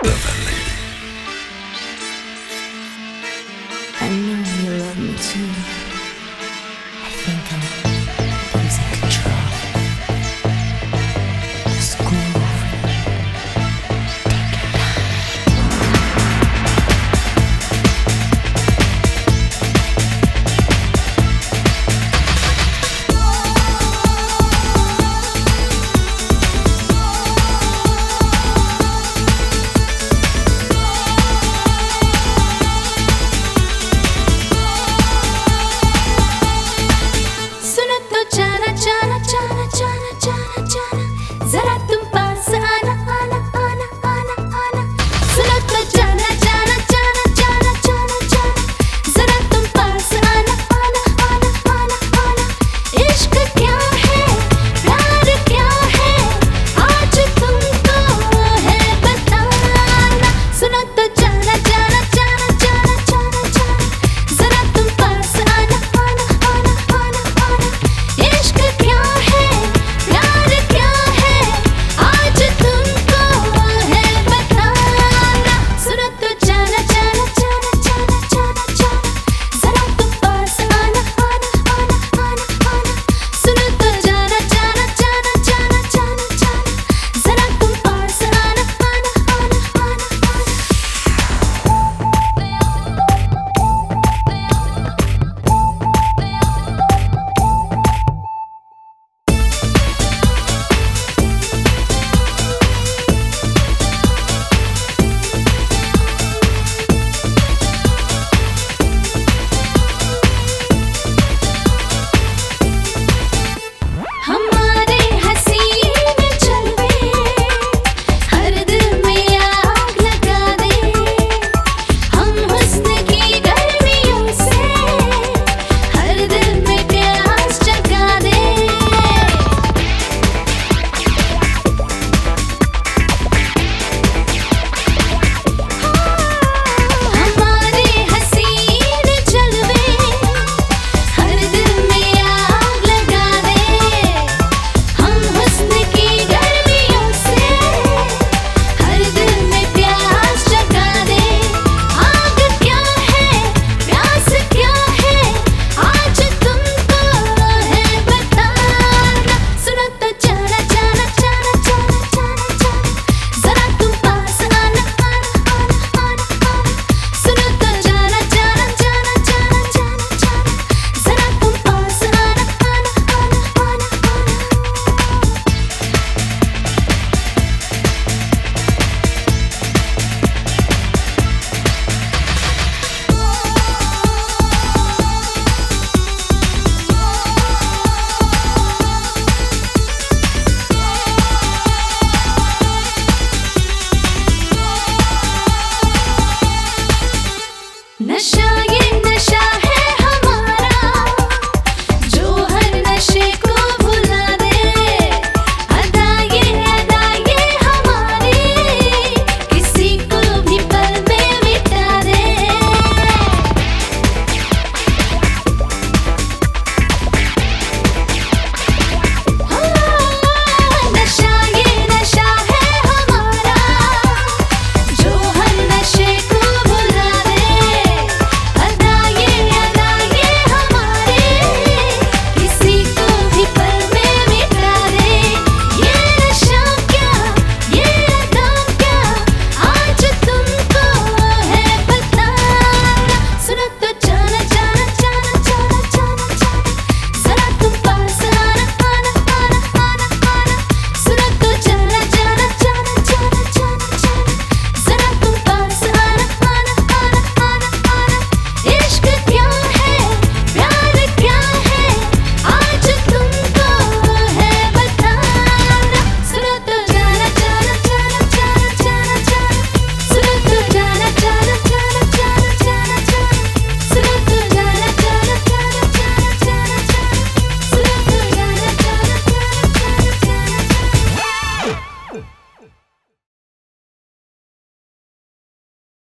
I know you love me too.